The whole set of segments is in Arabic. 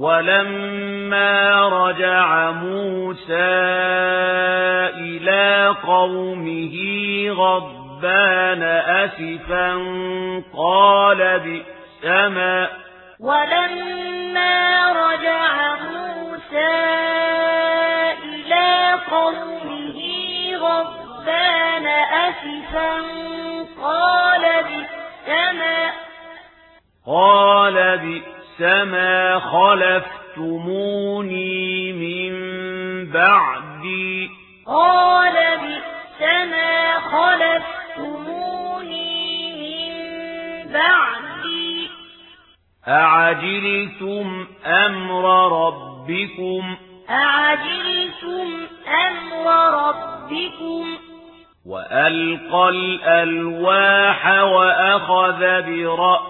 ولما رجع موسى إلى قومه غضبان أسفا قال بئس ما ولما رجع موسى إلى قومه غضبان أسفا قال بئس ما قال بئس ما خلفتموني من بعدي. قال بئس ما خلفتموني من بعدي. أعجلتم أمر ربكم؟ أعجلتم أمر ربكم؟ وألقى الألواح وأخذ برأس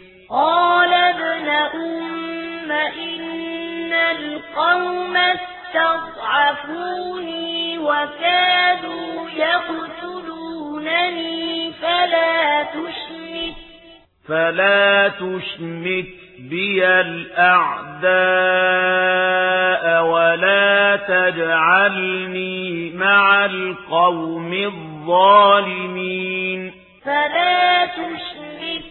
قال ابن أم إن القوم استضعفوني وكادوا يقتلونني فلا تشمت فلا تشمت بي الأعداء ولا تجعلني مع القوم الظالمين. فلا تشمت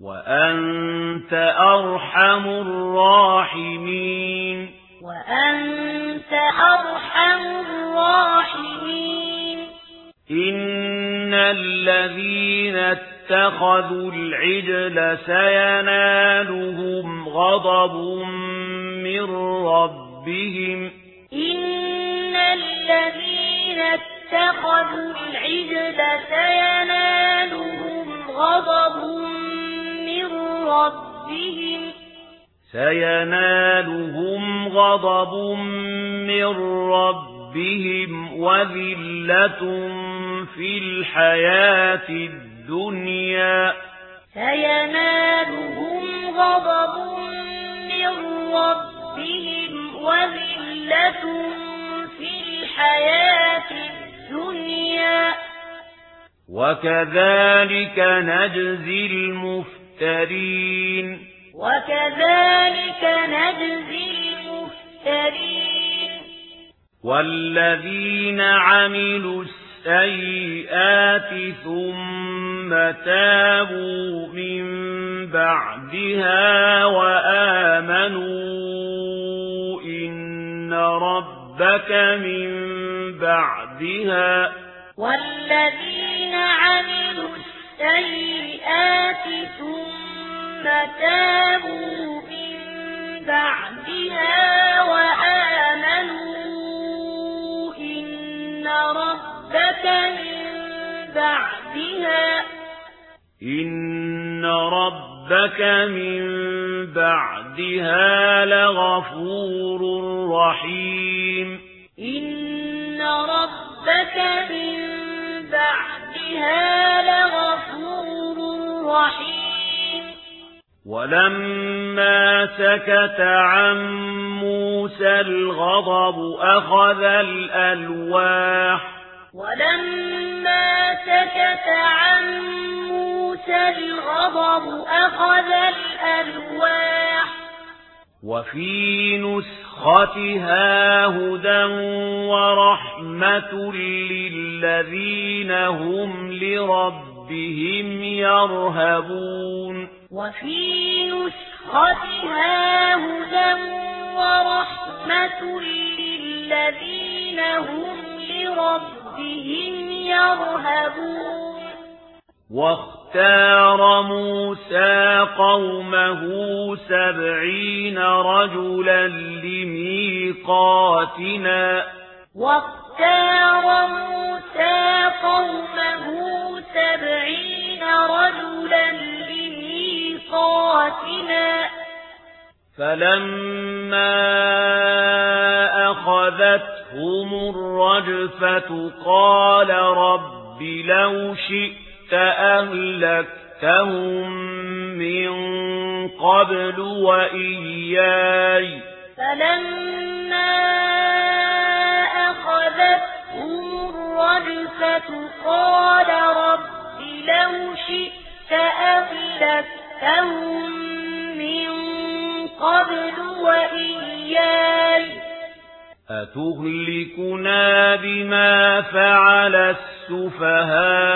وأنت أرحم الراحمين وأنت أرحم الراحمين إن الذين اتخذوا العجل سينالهم غضب من ربهم إن الذين اتخذوا العجل سينالهم غضب من ربهم سينالهم غضب من ربهم وذلة في الحياة الدنيا سينالهم غضب من ربهم وذلة في الحياة الدنيا وكذلك نجزي المفتر المفترين وكذلك نجزي المفترين والذين عملوا السيئات ثم تابوا من بعدها وآمنوا إن ربك من بعدها. والذين عملوا السيئات ثم تابوا من بعدها وآمنوا إن ربك من بعدها إن ربك من بعدها لغفور رحيم. إن ربك من بعدها رحيم ولما سكت عن موسى الغضب أخذ الألواح. ولما سكت عن موسى الغضب أخذ الألواح. وفي نسختها هدى ورحمة للذين هم لربهم ربهم يرهبون وفي نسختها هدى ورحمة للذين هم لربهم يرهبون واختار موسى قومه سبعين رجلا لميقاتنا واختار موسى قومه سبعين رجلا لميقاتنا. فلما أخذتهم الرجفة قال رب لو شئت أهلكتهم من قبل وإياي. فلما أخذتهم الرجفة قال رب لو شئت من قبل وإياي أتهلكنا بما فعل السفهاء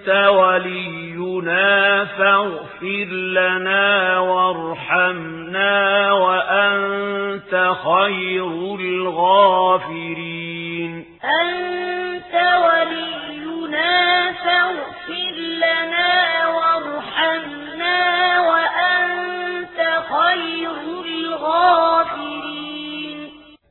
أنت ولينا فاغفر لنا وارحمنا وأنت خير الغافرين.